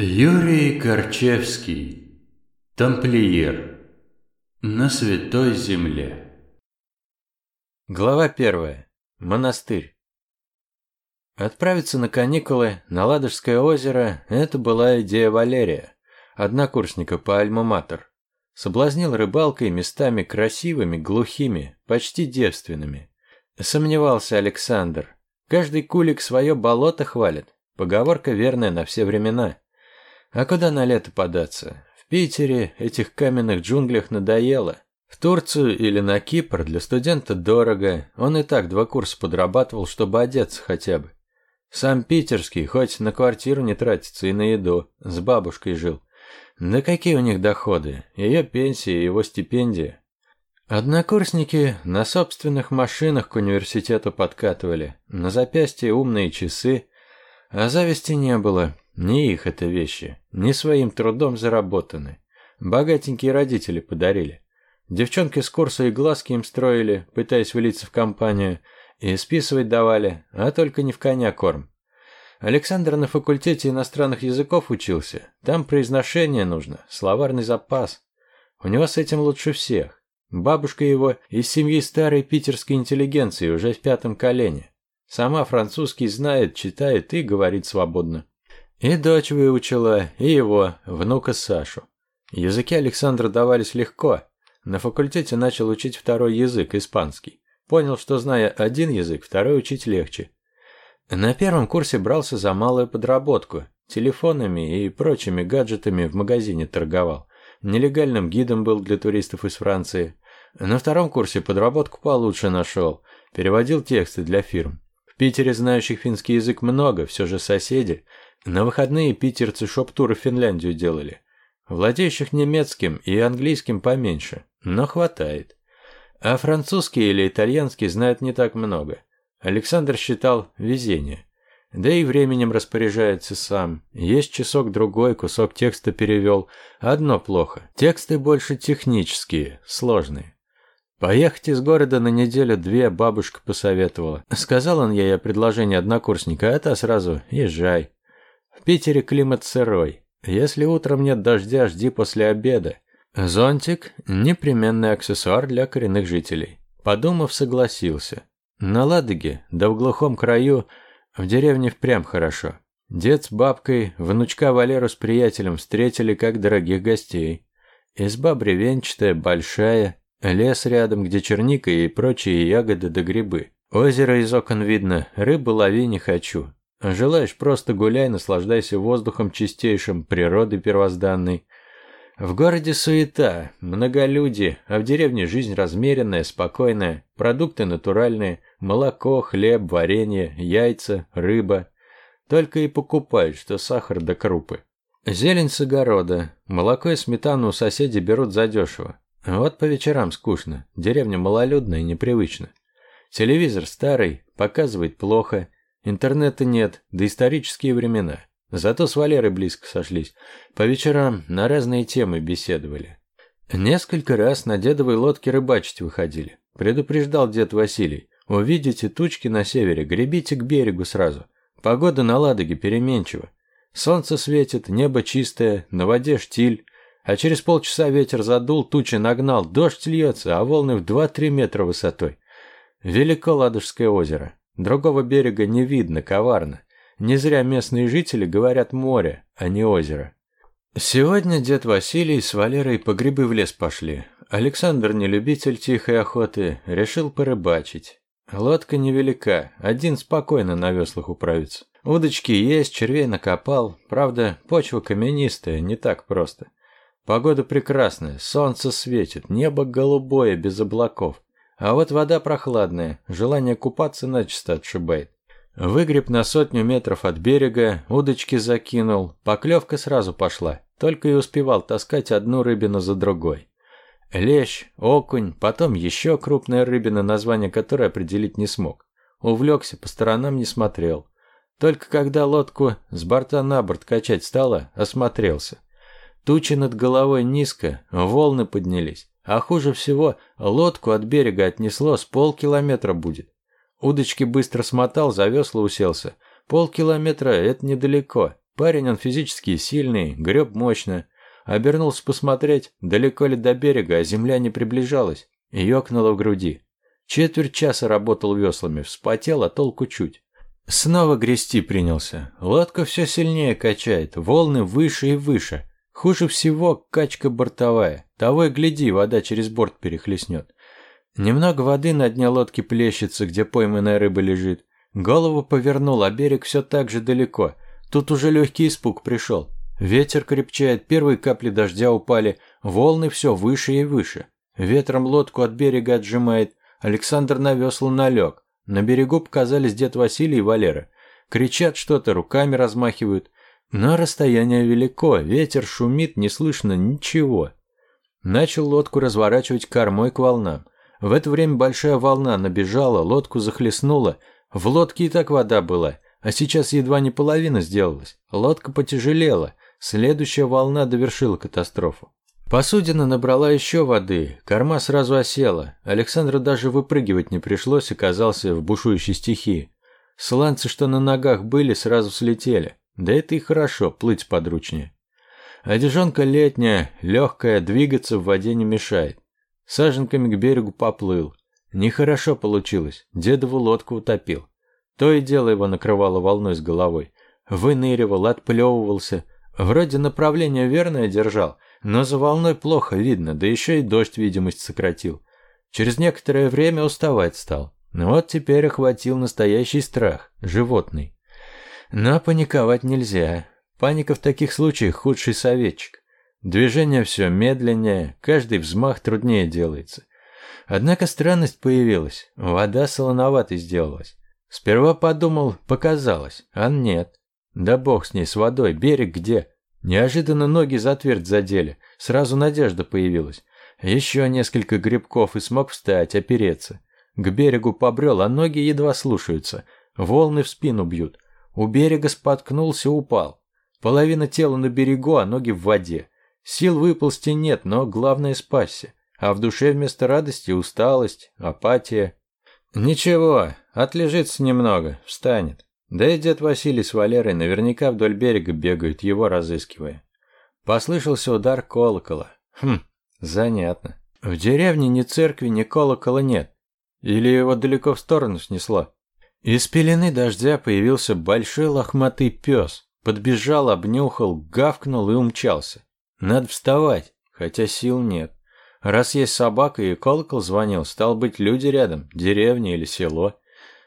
Юрий Корчевский, тамплиер, на Святой Земле. Глава первая. Монастырь. Отправиться на каникулы на Ладожское озеро – это была идея Валерия, однокурсника по Альма-Матер. Соблазнил рыбалкой местами красивыми, глухими, почти девственными. Сомневался Александр. Каждый кулик свое болото хвалит. Поговорка верная на все времена – а куда на лето податься? В Питере этих каменных джунглях надоело. В Турцию или на Кипр для студента дорого. Он и так два курса подрабатывал, чтобы одеться хотя бы. Сам питерский, хоть на квартиру не тратится и на еду. С бабушкой жил. Да какие у них доходы? Ее пенсия и его стипендия. Однокурсники на собственных машинах к университету подкатывали. На запястье умные часы. А зависти не было. Не их это вещи, не своим трудом заработаны. Богатенькие родители подарили. Девчонки с курса и глазки им строили, пытаясь влиться в компанию, и списывать давали, а только не в коня корм. Александр на факультете иностранных языков учился. Там произношение нужно, словарный запас. У него с этим лучше всех. Бабушка его из семьи старой питерской интеллигенции, уже в пятом колене. Сама французский знает, читает и говорит свободно. И дочь выучила, и его, внука Сашу. Языки Александра давались легко. На факультете начал учить второй язык, испанский. Понял, что зная один язык, второй учить легче. На первом курсе брался за малую подработку. Телефонами и прочими гаджетами в магазине торговал. Нелегальным гидом был для туристов из Франции. На втором курсе подработку получше нашел. Переводил тексты для фирм. В Питере знающих финский язык много, все же соседи – на выходные питерцы шоп-туры в Финляндию делали. Владеющих немецким и английским поменьше, но хватает. А французский или итальянский знают не так много. Александр считал везение. Да и временем распоряжается сам. Есть часок-другой, кусок текста перевел. Одно плохо. Тексты больше технические, сложные. Поехать из города на неделю-две бабушка посоветовала. Сказал он ей о предложении однокурсника, а та сразу «Езжай». В Питере климат сырой. Если утром нет дождя, жди после обеда. Зонтик – непременный аксессуар для коренных жителей. Подумав, согласился. На Ладоге, да в глухом краю, в деревне впрямь хорошо. Дед с бабкой, внучка Валеру с приятелем встретили как дорогих гостей. Изба бревенчатая, большая, лес рядом, где черника и прочие ягоды да грибы. Озеро из окон видно, рыбу лови не хочу. Желаешь, просто гуляй, наслаждайся воздухом чистейшим, природой первозданной. В городе суета, многолюдие, а в деревне жизнь размеренная, спокойная, продукты натуральные, молоко, хлеб, варенье, яйца, рыба. Только и покупают, что сахар да крупы. Зелень с огорода, молоко и сметану у соседей берут задешево. Вот по вечерам скучно, деревня малолюдная и непривычна. Телевизор старый, показывает плохо – Интернета нет, да исторические времена. Зато с Валерой близко сошлись. По вечерам на разные темы беседовали. Несколько раз на дедовой лодке рыбачить выходили. Предупреждал дед Василий. Увидите тучки на севере, гребите к берегу сразу. Погода на Ладоге переменчива. Солнце светит, небо чистое, на воде штиль. А через полчаса ветер задул, тучи нагнал, дождь льется, а волны в 2-3 метра высотой. Велико Ладожское озеро. Другого берега не видно, коварно. Не зря местные жители говорят море, а не озеро. Сегодня дед Василий с Валерой по грибы в лес пошли. Александр, не любитель тихой охоты, решил порыбачить. Лодка невелика, один спокойно на веслах управится. Удочки есть, червей накопал. Правда, почва каменистая, не так просто. Погода прекрасная, солнце светит, небо голубое, без облаков. А вот вода прохладная, желание купаться начисто отшибает. Выгреб на сотню метров от берега, удочки закинул, поклевка сразу пошла, только и успевал таскать одну рыбину за другой. Лещ, окунь, потом еще крупная рыбина, название которой определить не смог. Увлекся, по сторонам не смотрел. Только когда лодку с борта на борт качать стало, осмотрелся. Тучи над головой низко, волны поднялись. А хуже всего, лодку от берега отнесло с полкилометра будет. Удочки быстро смотал, за весла уселся. Полкилометра – это недалеко. Парень он физически сильный, греб мощно. Обернулся посмотреть, далеко ли до берега, а земля не приближалась. И ёкнуло в груди. Четверть часа работал веслами, вспотел, а толку чуть. Снова грести принялся. Лодка все сильнее качает, волны выше и выше. Хуже всего качка бортовая. Того и гляди, вода через борт перехлестнет. Немного воды на дне лодки плещется, где пойманная рыба лежит. Голову повернул, а берег все так же далеко. Тут уже легкий испуг пришел. Ветер крепчает, первые капли дождя упали, волны все выше и выше. Ветром лодку от берега отжимает. Александр на весло налег. На берегу показались дед Василий и Валера. Кричат что-то, руками размахивают. Но расстояние велико, ветер шумит, не слышно ничего. Начал лодку разворачивать кормой к волнам. В это время большая волна набежала, лодку захлестнула. В лодке и так вода была, а сейчас едва не половина сделалась. Лодка потяжелела. Следующая волна довершила катастрофу. Посудина набрала еще воды, корма сразу осела. Александру даже выпрыгивать не пришлось, оказался в бушующей стихии. Сланцы, что на ногах были, сразу слетели. Да это и хорошо, плыть подручнее. Одежонка летняя, легкая, двигаться в воде не мешает. Саженками к берегу поплыл. Нехорошо получилось, дедову лодку утопил. То и дело его накрывало волной с головой. Выныривал, отплевывался. Вроде направление верное держал, но за волной плохо видно, да еще и дождь видимость сократил. Через некоторое время уставать стал. Вот теперь охватил настоящий страх, животный. Но паниковать нельзя. Паника в таких случаях худший советчик. Движение все медленнее, каждый взмах труднее делается. Однако странность появилась, вода солоноватой сделалась. Сперва подумал, показалось, а нет. Да бог с ней, с водой, берег где? Неожиданно ноги за твердь задели, сразу надежда появилась. Еще несколько грибков и смог встать, опереться. К берегу побрел, а ноги едва слушаются. Волны в спину бьют. У берега споткнулся, упал. Половина тела на берегу, а ноги в воде. Сил выползти нет, но главное спасся. А в душе вместо радости усталость, апатия. Ничего, отлежится немного, встанет. Да и дед Василий с Валерой наверняка вдоль берега бегают, его разыскивая. Послышался удар колокола. Хм, занятно. В деревне ни церкви, ни колокола нет. Или его далеко в сторону снесло. Из пелены дождя появился большой лохматый пес. Подбежал, обнюхал, гавкнул и умчался. Надо вставать, хотя сил нет. Раз есть собака и колокол звонил, стал быть люди рядом, деревня или село.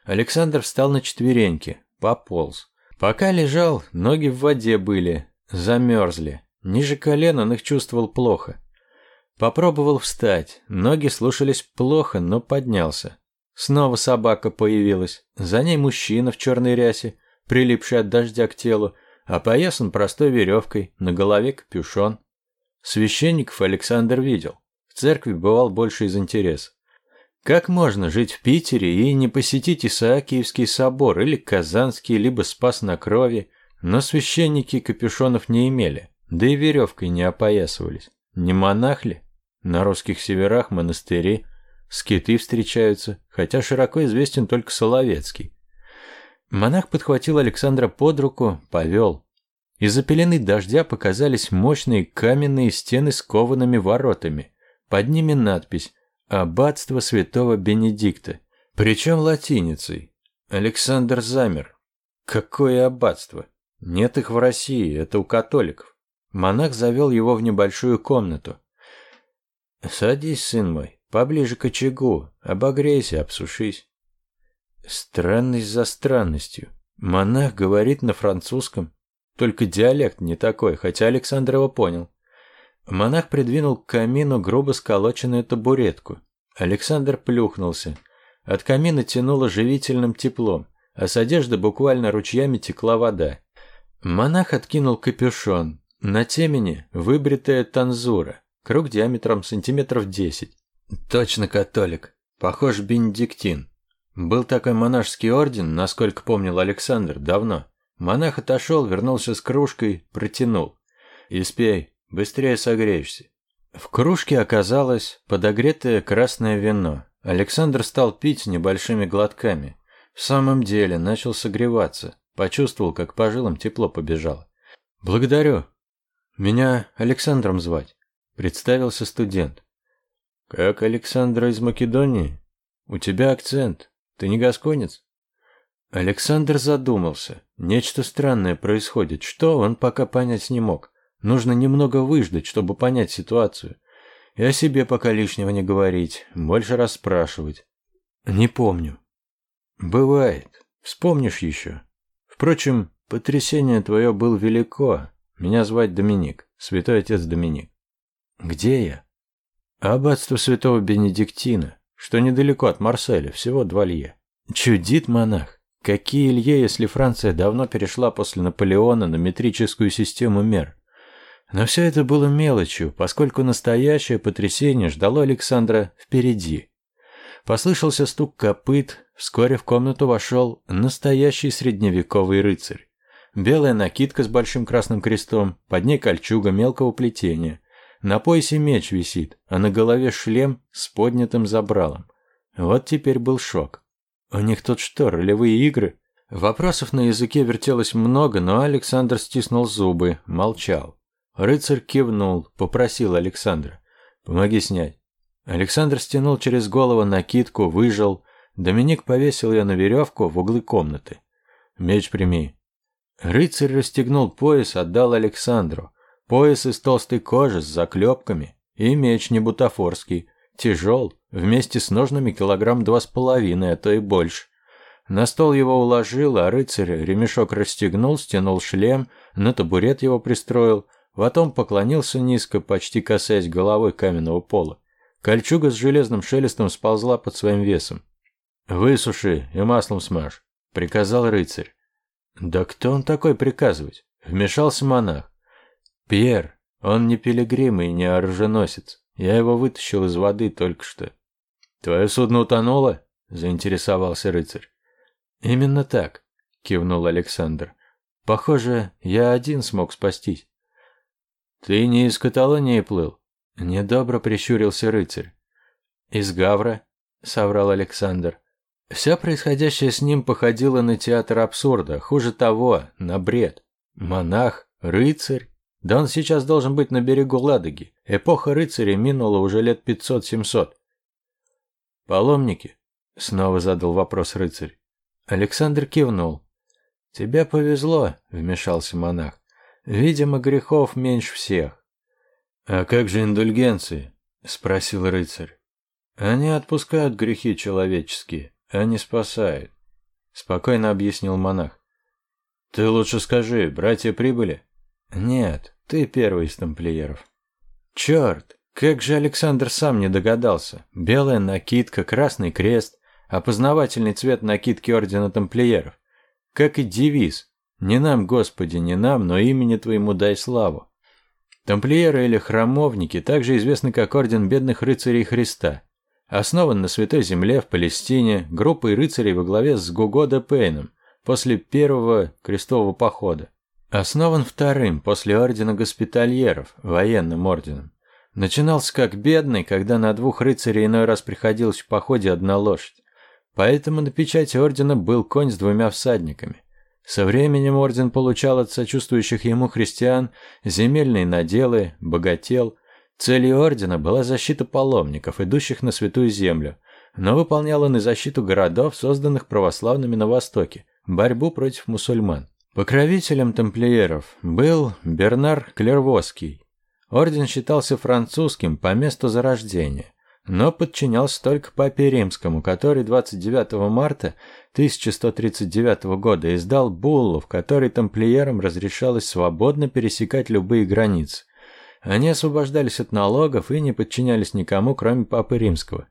Александр встал на четвереньки, Пополз. Пока лежал, ноги в воде были, замерзли. Ниже колен он их чувствовал плохо. Попробовал встать, ноги слушались плохо, но поднялся. Снова собака появилась, за ней мужчина в черной рясе, прилипший от дождя к телу, а поясан простой веревкой, на голове капюшон. Священников Александр видел. В церкви бывал больше из интереса. Как можно жить в Питере и не посетить Исаакиевский собор или Казанский, либо Спас на крови, но священники капюшонов не имели, да и веревкой не опоясывались. Не монах ли? На русских северах монастыри, скиты встречаются, хотя широко известен только Соловецкий. Монах подхватил Александра под руку, повел. Из-за пелены дождя показались мощные каменные стены с коваными воротами. Под ними надпись Аббатство святого Бенедикта. Причем латиницей. Александр замер. Какое аббатство? Нет их в России, это у католиков. Монах завел его в небольшую комнату. «Садись, сын мой, поближе к очагу, обогрейся, обсушись». Странность за странностью. Монах говорит на французском. Только диалект не такой, хотя Александр его понял. Монах придвинул к камину грубо сколоченную табуретку. Александр плюхнулся. От камина тянуло живительным теплом, а с одежды буквально ручьями текла вода. Монах откинул капюшон. На темени выбритая танзура, круг диаметром сантиметров десять. Точно католик. Похож бенедиктин. Был такой монашеский орден, насколько помнил Александр, давно. Монах отошел, вернулся с кружкой, протянул. «Испей, Быстрее согреешься. В кружке оказалось подогретое красное вино. Александр стал пить небольшими глотками. В самом деле начал согреваться. Почувствовал, как по жилам тепло побежало. «Благодарю. Меня Александром звать», — представился студент. «Как Александра из Македонии? У тебя акцент. Ты не гасконец?» Александр задумался. Нечто странное происходит. Что, он пока понять не мог. Нужно немного выждать, чтобы понять ситуацию. И о себе пока лишнего не говорить, больше раз спрашивать. Не помню. Бывает. Вспомнишь еще. Впрочем, потрясение твое было велико. Меня звать Доминик, святой отец Доминик. Где я? Аббатство святого Бенедиктина, что недалеко от Марселя, всего два лье. Чудит монах. Какие Илье, если Франция давно перешла после Наполеона на метрическую систему мер? Но все это было мелочью, поскольку настоящее потрясение ждало Александра впереди. Послышался стук копыт, вскоре в комнату вошел настоящий средневековый рыцарь. Белая накидка с большим красным крестом, под ней кольчуга мелкого плетения. На поясе меч висит, а на голове шлем с поднятым забралом. Вот теперь был шок. У них тут что, ролевые игры? Вопросов на языке вертелось много, но Александр стиснул зубы, молчал. Рыцарь кивнул, попросил Александра. «Помоги снять». Александр стянул через голову накидку, выжил. Доминик повесил ее на веревку в углы комнаты. «Меч прими». Рыцарь расстегнул пояс, отдал Александру. Пояс из толстой кожи с заклепками. И меч не бутафорский. Тяжел, вместе с ножными килограмм два с половиной, а то и больше. На стол его уложил, а рыцарь ремешок расстегнул, стянул шлем, на табурет его пристроил, потом поклонился низко, почти касаясь головой каменного пола. Кольчуга с железным шелестом сползла под своим весом. «Высуши и маслом смажь», — приказал рыцарь. «Да кто он такой приказывать?» — вмешался монах. «Пьер, он не пилигрим и не оруженосец. Я его вытащил из воды только что». «Твое судно утонуло?» — заинтересовался рыцарь. «Именно так», — кивнул Александр. «Похоже, я один смог спастись». «Ты не из Каталонии плыл?» Недобро прищурился рыцарь. «Из Гавра», — соврал Александр. Все происходящее с ним походило на театр абсурда, хуже того, на бред. Монах, рыцарь. Да он сейчас должен быть на берегу Ладоги. Эпоха рыцаря минула уже лет пятьсот-семьсот. «Паломники?» — снова задал вопрос рыцарь. Александр кивнул. «Тебе повезло», — вмешался монах. «Видимо, грехов меньше всех». «А как же индульгенции?» — спросил рыцарь. «Они отпускают грехи человеческие, а не спасают», — спокойно объяснил монах. «Ты лучше скажи, братья прибыли?» «Нет, ты первый из тамплиеров». «Черт, как же Александр сам не догадался. Белая накидка, красный крест, опознавательный цвет накидки ордена тамплиеров. Как и девиз «Не нам, Господи, не нам, но имени Твоему дай славу». Тамплиеры или храмовники также известны как Орден Бедных Рыцарей Христа. Основан на Святой Земле в Палестине группой рыцарей во главе с Гуго де Пейном после первого крестового похода. Основан вторым после Ордена Госпитальеров, военным орденом. Начинался как бедный, когда на двух рыцарей иной раз приходилось в походе одна лошадь. Поэтому на печати ордена был конь с двумя всадниками. Со временем орден получал от сочувствующих ему христиан земельные наделы, богател. Целью ордена была защита паломников, идущих на святую землю, но выполнял он и защиту городов, созданных православными на Востоке, борьбу против мусульман. Покровителем тамплиеров был Бернар Клервоский, Орден считался французским по месту зарождения, но подчинялся только папе римскому, который 29 марта 1139 года издал буллу, в которой тамплиерам разрешалось свободно пересекать любые границы. Они освобождались от налогов и не подчинялись никому, кроме папы римского.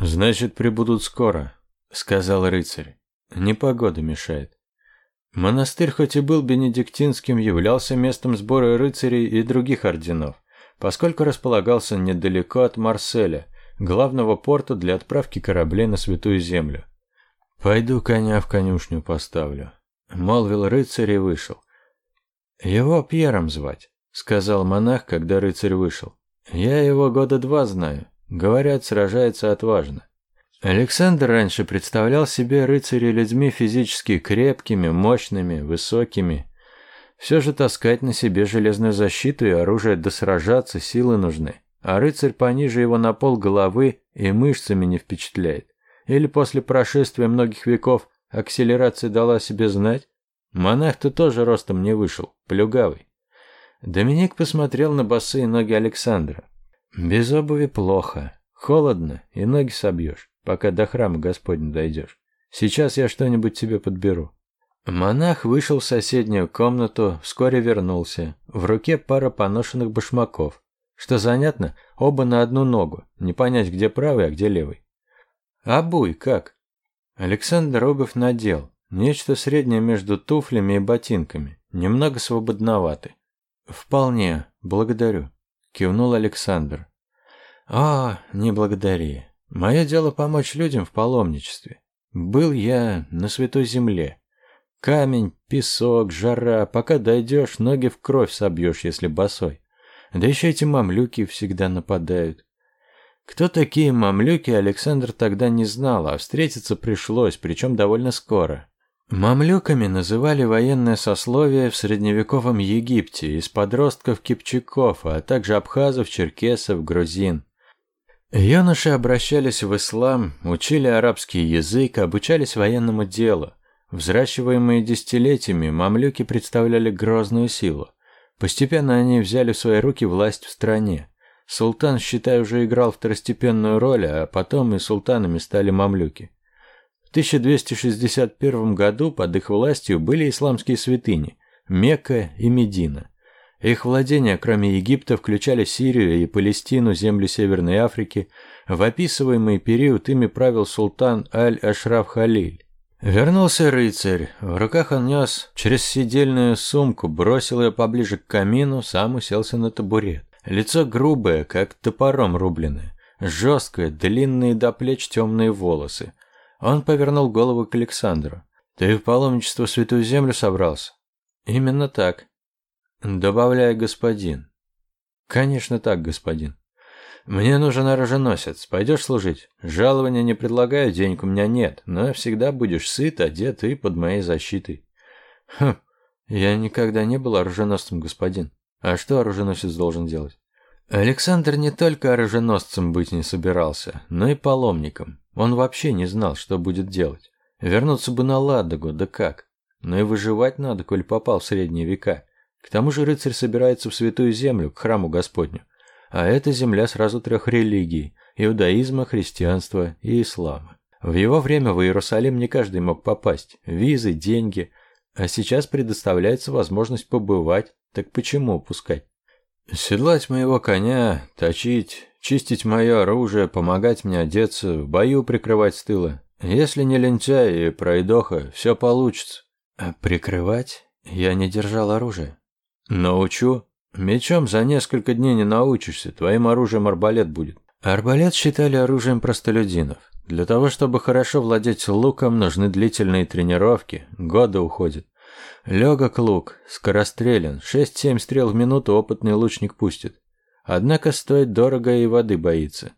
«Значит, прибудут скоро», — сказал рыцарь. «Непогода мешает». Монастырь, хоть и был бенедиктинским, являлся местом сбора рыцарей и других орденов, поскольку располагался недалеко от Марселя, главного порта для отправки кораблей на Святую Землю. «Пойду коня в конюшню поставлю», — молвил рыцарь и вышел. «Его Пьером звать», — сказал монах, когда рыцарь вышел. «Я его года два знаю. Говорят, сражается отважно. Александр раньше представлял себе рыцарей людьми физически крепкими, мощными, высокими. Все же таскать на себе железную защиту и оружие да сражаться силы нужны. А рыцарь пониже его на пол головы и мышцами не впечатляет. Или после прошествия многих веков акселерация дала себе знать? Монах-то тоже ростом не вышел, плюгавый. Доминик посмотрел на босые ноги Александра. Без обуви плохо. Холодно, и ноги собьешь, пока до храма Господня дойдешь. Сейчас я что-нибудь тебе подберу. Монах вышел в соседнюю комнату, вскоре вернулся. В руке пара поношенных башмаков. Что занятно, оба на одну ногу. Не понять, где правый, а где левый. Обуй как? Александр обувь надел. Нечто среднее между туфлями и ботинками. Немного свободноваты. Вполне, благодарю, кивнул Александр. А, не благодари. Мое дело помочь людям в паломничестве. Был я на святой земле. Камень, песок, жара, пока дойдешь, ноги в кровь собьешь, если босой. Да еще эти мамлюки всегда нападают. Кто такие мамлюки, Александр тогда не знал, а встретиться пришлось, причем довольно скоро. Мамлюками называли военное сословие в средневековом Египте из подростков-кипчаков, а также абхазов, черкесов, грузин. Юноши обращались в ислам, учили арабский язык, обучались военному делу. Взращиваемые десятилетиями, мамлюки представляли грозную силу. Постепенно они взяли в свои руки власть в стране. Султан, считай, уже играл второстепенную роль, а потом и султанами стали мамлюки. В 1261 году под их властью были исламские святыни – Мекка и Медина. Их владения, кроме Египта, включали Сирию и Палестину, земли Северной Африки. В описываемый период ими правил султан Аль-Ашраф Халиль. Вернулся рыцарь. В руках он нес через сидельную сумку, бросил ее поближе к камину, сам уселся на табурет. Лицо грубое, как топором рубленное. Жесткое, длинные до плеч темные волосы. Он повернул голову к Александру. «Ты в паломничество в Святую Землю собрался?» «Именно так», Добавляя господин. Конечно так, господин. Мне нужен оруженосец. Пойдешь служить? Жалования не предлагаю, денег у меня нет, но всегда будешь сыт, одет и под моей защитой. Хм, я никогда не был оруженосцем, господин. А что оруженосец должен делать? Александр не только оруженосцем быть не собирался, но и паломником. Он вообще не знал, что будет делать. Вернуться бы на Ладогу, да как? Но и выживать надо, коль попал в средние века. К тому же рыцарь собирается в святую землю, к храму Господню. А это земля сразу трех религий – иудаизма, христианства и ислама. В его время в Иерусалим не каждый мог попасть. Визы, деньги. А сейчас предоставляется возможность побывать, так почему упускать? Седлать моего коня, точить, чистить мое оружие, помогать мне одеться, в бою прикрывать с тыла. Если не лентяй и пройдоха, все получится. А прикрывать? Я не держал оружие. Научу. Мечом за несколько дней не научишься, твоим оружием арбалет будет. Арбалет считали оружием простолюдинов. Для того, чтобы хорошо владеть луком, нужны длительные тренировки, годы уходят. Легок лук, скорострелен, 6-7 стрел в минуту опытный лучник пустит. Однако стоит дорого и воды боится.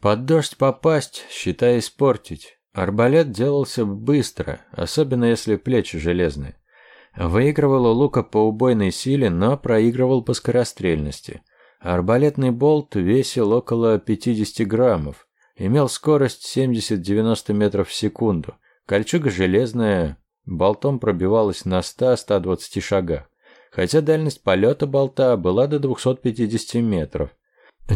Под дождь попасть, считай испортить. Арбалет делался быстро, особенно если плечи железные. Выигрывал у лука по убойной силе, но проигрывал по скорострельности. Арбалетный болт весил около 50 граммов, имел скорость 70-90 метров в секунду. Кольчуга железная, болтом пробивалась на 100-120 шагах, хотя дальность полета болта была до 250 метров.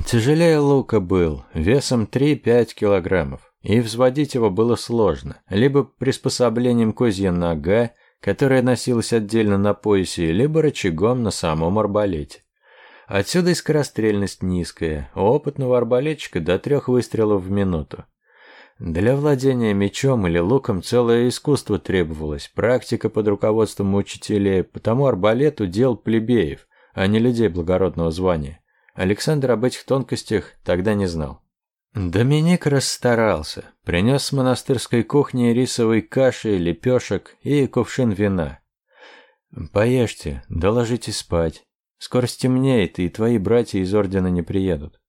Тяжелее лука был, весом 3-5 килограммов, и взводить его было сложно, либо приспособлением козья нога, которая носилась отдельно на поясе, либо рычагом на самом арбалете. Отсюда и скорострельность низкая, у опытного арбалетчика до трех выстрелов в минуту. Для владения мечом или луком целое искусство требовалось, практика под руководством учителей, потому арбалет удел плебеев, а не людей благородного звания. Александр об этих тонкостях тогда не знал. Доминик расстарался. Принес с монастырской кухни рисовой каши, лепешек и кувшин вина. «Поешьте, доложите спать. Скоро стемнеет, и твои братья из ордена не приедут».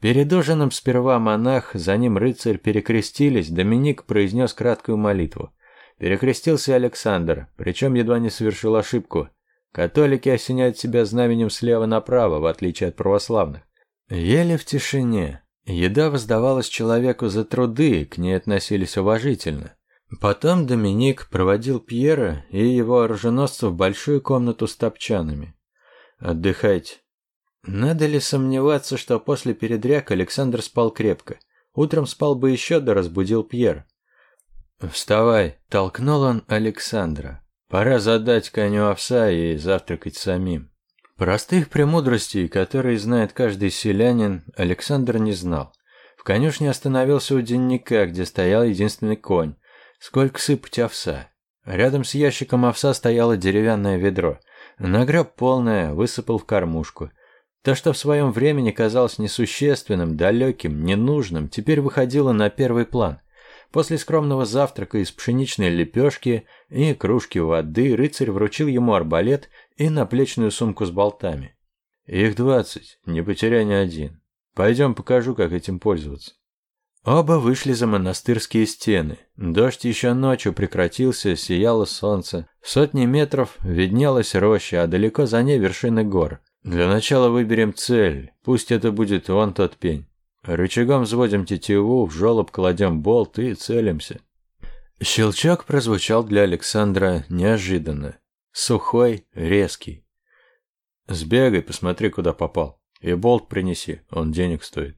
Перед ужином сперва монах, за ним рыцарь перекрестились, Доминик произнес краткую молитву. Перекрестился Александр, причем едва не совершил ошибку. Католики осеняют себя знаменем слева направо, в отличие от православных. Ели в тишине. Еда воздавалась человеку за труды, к ней относились уважительно. Потом Доминик проводил Пьера и его оруженосцев в большую комнату с топчанами. «Отдыхайте». Надо ли сомневаться, что после передряг Александр спал крепко? Утром спал бы еще, да разбудил Пьер. «Вставай!» – толкнул он Александра. «Пора задать коню овса и завтракать самим». Простых премудростей, которые знает каждый селянин, Александр не знал. В конюшне остановился у денника, где стоял единственный конь. Сколько сыпать овса? Рядом с ящиком овса стояло деревянное ведро. Нагреб полное, высыпал в кормушку. То, что в своем времени казалось несущественным, далеким, ненужным, теперь выходило на первый план. После скромного завтрака из пшеничной лепешки и кружки воды рыцарь вручил ему арбалет и наплечную сумку с болтами. «Их двадцать, не потеряй ни один. Пойдем покажу, как этим пользоваться». Оба вышли за монастырские стены. Дождь еще ночью прекратился, сияло солнце. Сотни метров виднелась роща, а далеко за ней вершины гор. Для начала выберем цель, пусть это будет вон тот пень. Рычагом взводим тетиву, в жёлоб кладем болт и целимся. Щелчок прозвучал для Александра неожиданно. Сухой, резкий. Сбегай, посмотри, куда попал. И болт принеси, он денег стоит.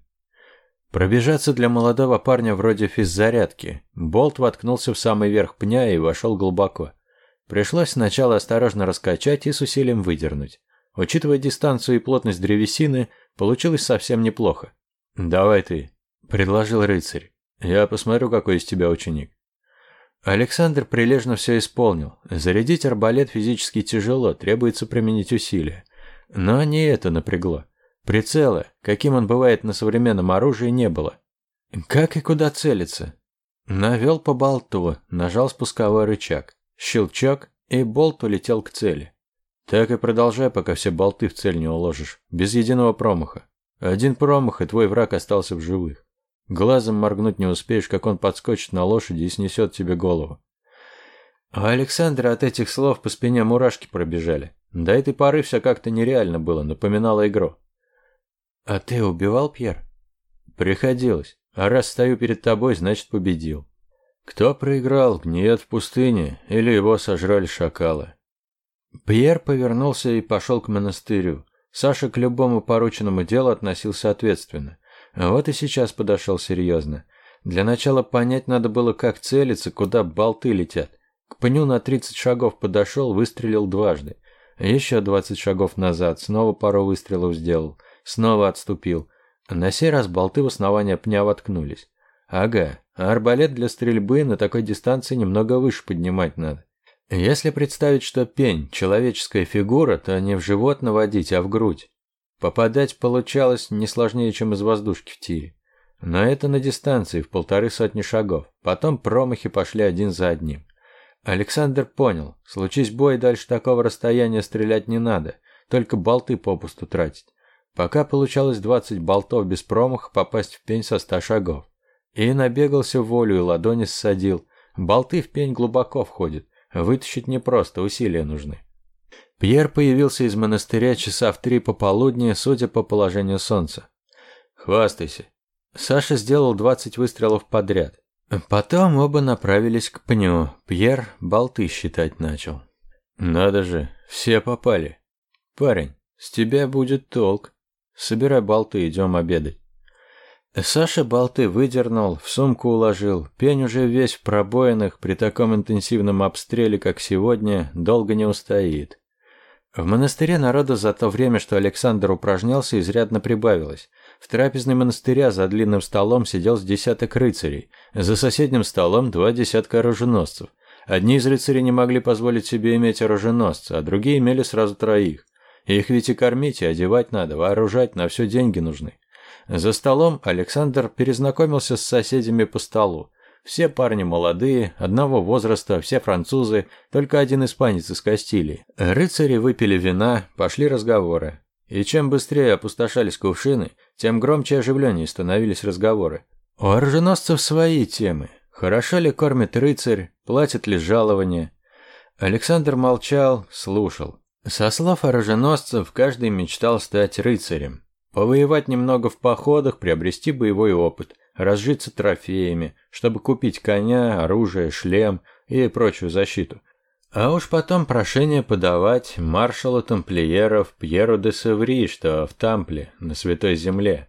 Пробежаться для молодого парня вроде физзарядки. Болт воткнулся в самый верх пня и вошел глубоко. Пришлось сначала осторожно раскачать и с усилием выдернуть. Учитывая дистанцию и плотность древесины, получилось совсем неплохо. «Давай ты», — предложил рыцарь. «Я посмотрю, какой из тебя ученик». Александр прилежно все исполнил. Зарядить арбалет физически тяжело, требуется применить усилия. Но не это напрягло. Прицела, каким он бывает на современном оружии, не было. Как и куда целиться? Навел по болту, нажал спусковой рычаг. Щелчок, и болт улетел к цели. Так и продолжай, пока все болты в цель не уложишь. Без единого промаха. Один промах, и твой враг остался в живых. Глазом моргнуть не успеешь, как он подскочит на лошади и снесет тебе голову. А Александра от этих слов по спине мурашки пробежали. До этой поры все как-то нереально было, напоминало игру. «А ты убивал, Пьер?» «Приходилось. А раз стою перед тобой, значит победил. Кто проиграл, гниет в пустыне, или его сожрали шакалы». Пьер повернулся и пошел к монастырю. Саша к любому порученному делу относился ответственно. Вот и сейчас подошел серьезно. Для начала понять надо было, как целиться, куда болты летят. К пню на 30 шагов подошел, выстрелил дважды. Еще 20 шагов назад, снова пару выстрелов сделал. Снова отступил. На сей раз болты в основание пня воткнулись. Ага, а арбалет для стрельбы на такой дистанции немного выше поднимать надо. Если представить, что пень – человеческая фигура, то не в живот наводить, а в грудь. Попадать получалось не сложнее, чем из воздушки в тире. Но это на дистанции в полторы сотни шагов. Потом промахи пошли один за одним. Александр понял, случись бой дальше такого расстояния стрелять не надо, только болты попусту тратить. Пока получалось 20 болтов без промаха попасть в пень со 100 шагов. И набегался волю и ладони ссадил. Болты в пень глубоко входят. Вытащить непросто, усилия нужны. Пьер появился из монастыря часа в три пополудни, судя по положению солнца. «Хвастайся». Саша сделал 20 выстрелов подряд. Потом оба направились к пню. Пьер болты считать начал. «Надо же, все попали. Парень, с тебя будет толк. Собирай болты, идем обедать. Саша болты выдернул, в сумку уложил. Пень уже весь в пробоинах, при таком интенсивном обстреле, как сегодня, долго не устоит. В монастыре народа за то время, что Александр упражнялся, изрядно прибавилось. В трапезной монастыря за длинным столом сидел с десяток рыцарей, за соседним столом два десятка оруженосцев. Одни из рыцарей не могли позволить себе иметь оруженосца, а другие имели сразу троих. Их ведь и кормить, и одевать надо, вооружать, на все деньги нужны. За столом Александр перезнакомился с соседями по столу. Все парни молодые, одного возраста, все французы, только один испанец из Кастилии. Рыцари выпили вина, пошли разговоры. И чем быстрее опустошались кувшины, тем громче и оживленнее становились разговоры. У оруженосцев свои темы. Хорошо ли кормит рыцарь, платит ли жалование. Александр молчал, слушал. Со слов оруженосцев, каждый мечтал стать рыцарем, повоевать немного в походах, приобрести боевой опыт, разжиться трофеями, чтобы купить коня, оружие, шлем и прочую защиту. А уж потом прошение подавать маршалу тамплиеров Пьеру де Севри, что в Тампле, на Святой Земле.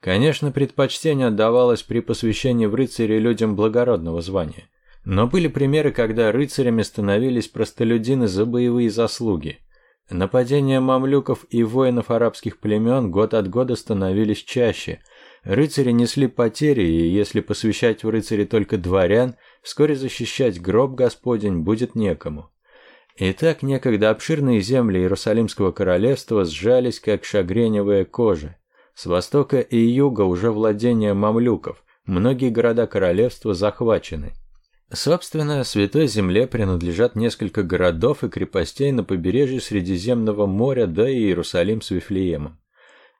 Конечно, предпочтение отдавалось при посвящении в рыцари людям благородного звания. Но были примеры, когда рыцарями становились простолюдины за боевые заслуги – Нападения мамлюков и воинов арабских племен год от года становились чаще. Рыцари несли потери, и если посвящать в рыцари только дворян, вскоре защищать гроб Господень будет некому. Итак, некогда обширные земли Иерусалимского королевства сжались, как шагреневая кожа. С востока и юга уже владения мамлюков, многие города королевства захвачены. Собственно, Святой Земле принадлежат несколько городов и крепостей на побережье Средиземного моря, да и Иерусалим с Вифлеемом.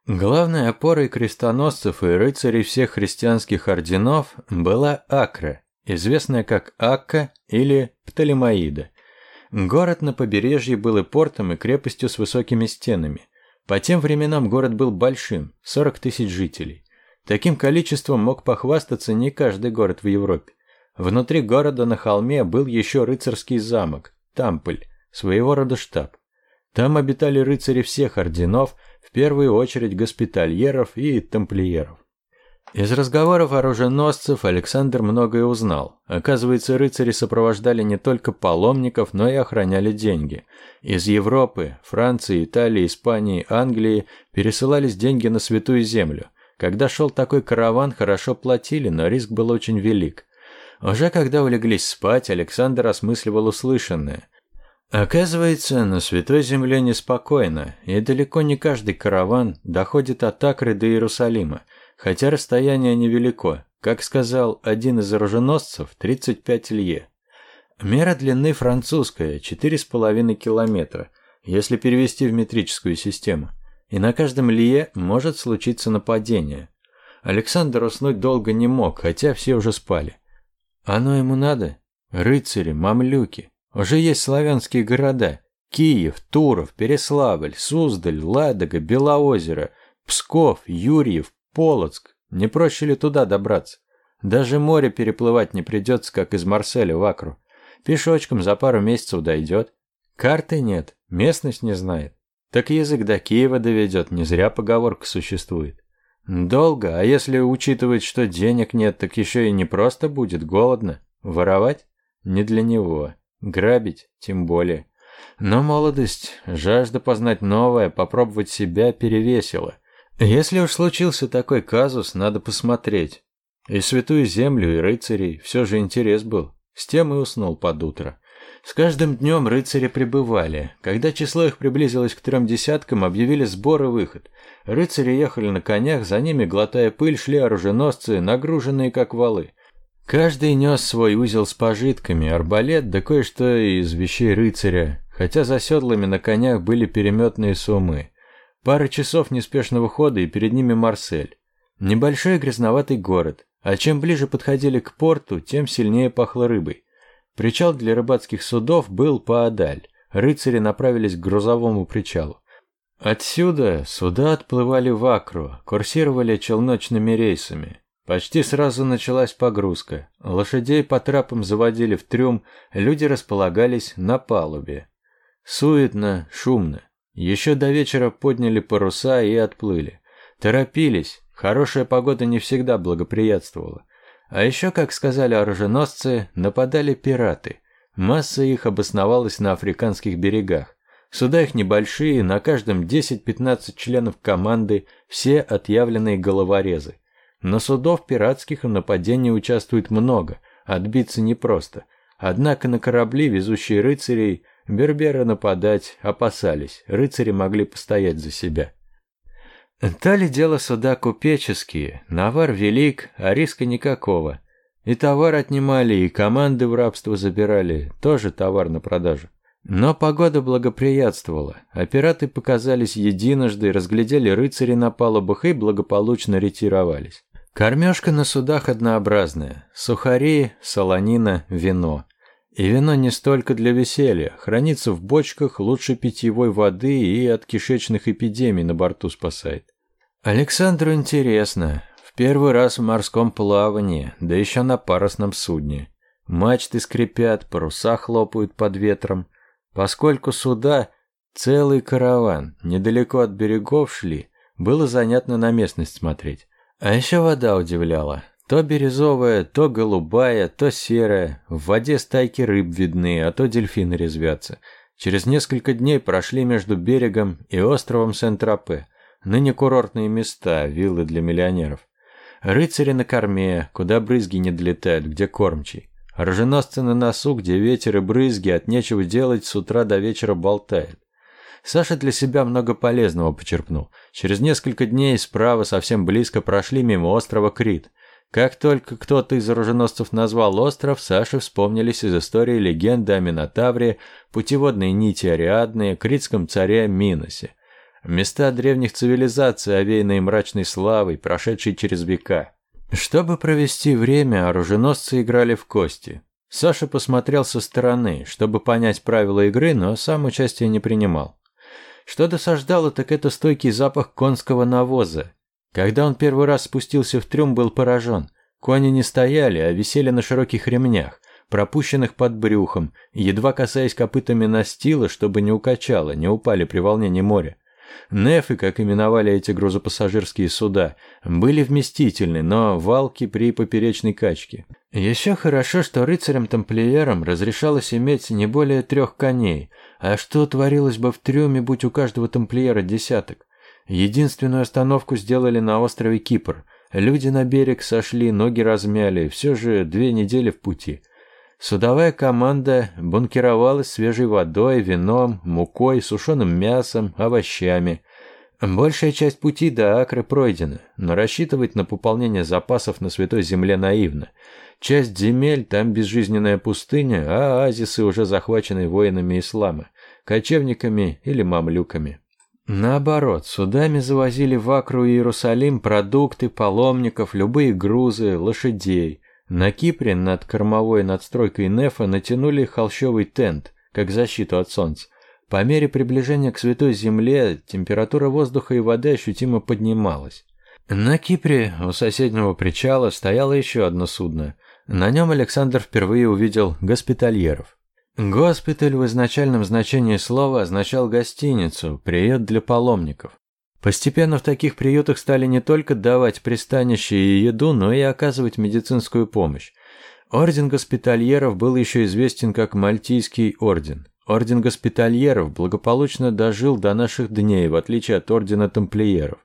Главной опорой крестоносцев и рыцарей всех христианских орденов была Акра, известная как Акка или Птолемаида. Город на побережье был и портом, и крепостью с высокими стенами. По тем временам город был большим – 40 тысяч жителей. Таким количеством мог похвастаться не каждый город в Европе. Внутри города на холме был еще рыцарский замок, Тампль, своего рода штаб. Там обитали рыцари всех орденов, в первую очередь госпитальеров и тамплиеров. Из разговоров оруженосцев Александр многое узнал. Оказывается, рыцари сопровождали не только паломников, но и охраняли деньги. Из Европы, Франции, Италии, Испании, Англии пересылались деньги на Святую Землю. Когда шел такой караван, хорошо платили, но риск был очень велик. Уже когда улеглись спать, Александр осмысливал услышанное. Оказывается, на Святой Земле неспокойно, и далеко не каждый караван доходит от Акры до Иерусалима, хотя расстояние невелико, как сказал один из оруженосцев, 35 лье. Мера длины французская, 4,5 километра, если перевести в метрическую систему. И на каждом лье может случиться нападение. Александр уснуть долго не мог, хотя все уже спали. Оно ему надо? Рыцари, мамлюки. Уже есть славянские города. Киев, Туров, Переславль, Суздаль, Ладога, Белоозеро, Псков, Юрьев, Полоцк. Не проще ли туда добраться? Даже море переплывать не придется, как из Марселя в Акру. Пешочком за пару месяцев дойдет. Карты нет, местность не знает. Так язык до Киева доведет, не зря поговорка существует. Долго, а если учитывать, что денег нет, так еще и не просто будет голодно. Воровать? Не для него. Грабить? Тем более. Но молодость, жажда познать новое, попробовать себя перевесила. Если уж случился такой казус, надо посмотреть. И святую землю, и рыцарей, все же интерес был. С тем и уснул под утро. С каждым днем рыцари прибывали. Когда число их приблизилось к трем десяткам, объявили сбор и выход. Рыцари ехали на конях, за ними, глотая пыль, шли оруженосцы, нагруженные как валы. Каждый нес свой узел с пожитками, арбалет, да кое-что из вещей рыцаря, хотя за седлами на конях были переметные сумы. Пара часов неспешного хода, и перед ними Марсель. Небольшой грязноватый город, а чем ближе подходили к порту, тем сильнее пахло рыбой. Причал для рыбацких судов был поодаль. Рыцари направились к грузовому причалу. Отсюда суда отплывали в Акру, курсировали челночными рейсами. Почти сразу началась погрузка. Лошадей по трапам заводили в трюм, люди располагались на палубе. Суетно, шумно. Еще до вечера подняли паруса и отплыли. Торопились, хорошая погода не всегда благоприятствовала. А еще, как сказали оруженосцы, нападали пираты. Масса их обосновалась на африканских берегах. Суда их небольшие, на каждом 10-15 членов команды, все отъявленные головорезы. На судов пиратских в нападении участвует много, отбиться непросто. Однако на корабли, везущие рыцарей, берберы нападать опасались, рыцари могли постоять за себя. То ли дело суда купеческие, навар велик, а риска никакого. И товар отнимали, и команды в рабство забирали, тоже товар на продажу. Но погода благоприятствовала, а пираты показались единожды, разглядели рыцари на палубах и благополучно ретировались. Кормежка на судах однообразная – сухари, солонина, вино. И вино не столько для веселья, хранится в бочках лучше питьевой воды и от кишечных эпидемий на борту спасает. Александру интересно. В первый раз в морском плавании, да еще на парусном судне. Мачты скрипят, паруса хлопают под ветром. Поскольку суда целый караван, недалеко от берегов шли, было занятно на местность смотреть. А еще вода удивляла. То бирюзовая, то голубая, то серая. В воде стайки рыб видны, а то дельфины резвятся. Через несколько дней прошли между берегом и островом Сент-Тропе. Ныне курортные места, виллы для миллионеров. Рыцари на корме, куда брызги не долетают, где кормчий. Оруженосцы на носу, где ветер и брызги от нечего делать с утра до вечера болтают. Саша для себя много полезного почерпнул. Через несколько дней справа совсем близко прошли мимо острова Крит. Как только кто-то из оруженосцев назвал остров, Саше вспомнились из истории легенды о Минотавре, путеводные нити Ариадны, критском царе Миносе. Места древних цивилизаций, овеянные мрачной славой, прошедшей через века. Чтобы провести время, оруженосцы играли в кости. Саша посмотрел со стороны, чтобы понять правила игры, но сам участия не принимал. Что досаждало, так это стойкий запах конского навоза, когда он первый раз спустился в трюм, был поражен. Кони не стояли, а висели на широких ремнях, пропущенных под брюхом, едва касаясь копытами настила, чтобы не укачало, не упали при волнении моря. Нефы, как именовали эти грузопассажирские суда, были вместительны, но валки при поперечной качке. Еще хорошо, что рыцарям-тамплиерам разрешалось иметь не более трех коней, а что творилось бы в трюме, будь у каждого тамплиера десяток. Единственную остановку сделали на острове Кипр. Люди на берег сошли, ноги размяли, все же две недели в пути. Судовая команда бункеровалась свежей водой, вином, мукой, сушеным мясом, овощами. Большая часть пути до Акры пройдена, но рассчитывать на пополнение запасов на Святой Земле наивно. Часть земель там безжизненная пустыня, а оазисы уже захвачены воинами ислама, кочевниками или мамлюками. Наоборот, судами завозили в Акру и Иерусалим продукты, паломников, любые грузы, лошадей. На Кипре над кормовой надстройкой Нефа натянули холщовый тент, как защиту от солнца. По мере приближения к Святой Земле температура воздуха и воды ощутимо поднималась. На Кипре у соседнего причала стояло еще одно судно. На нем Александр впервые увидел госпитальеров. Госпиталь в изначальном значении слова означал гостиницу, приют для паломников. Постепенно в таких приютах стали не только давать пристанище и еду, но и оказывать медицинскую помощь. Орден госпитальеров был еще известен как Мальтийский орден. Орден госпитальеров благополучно дожил до наших дней, в отличие от ордена тамплиеров.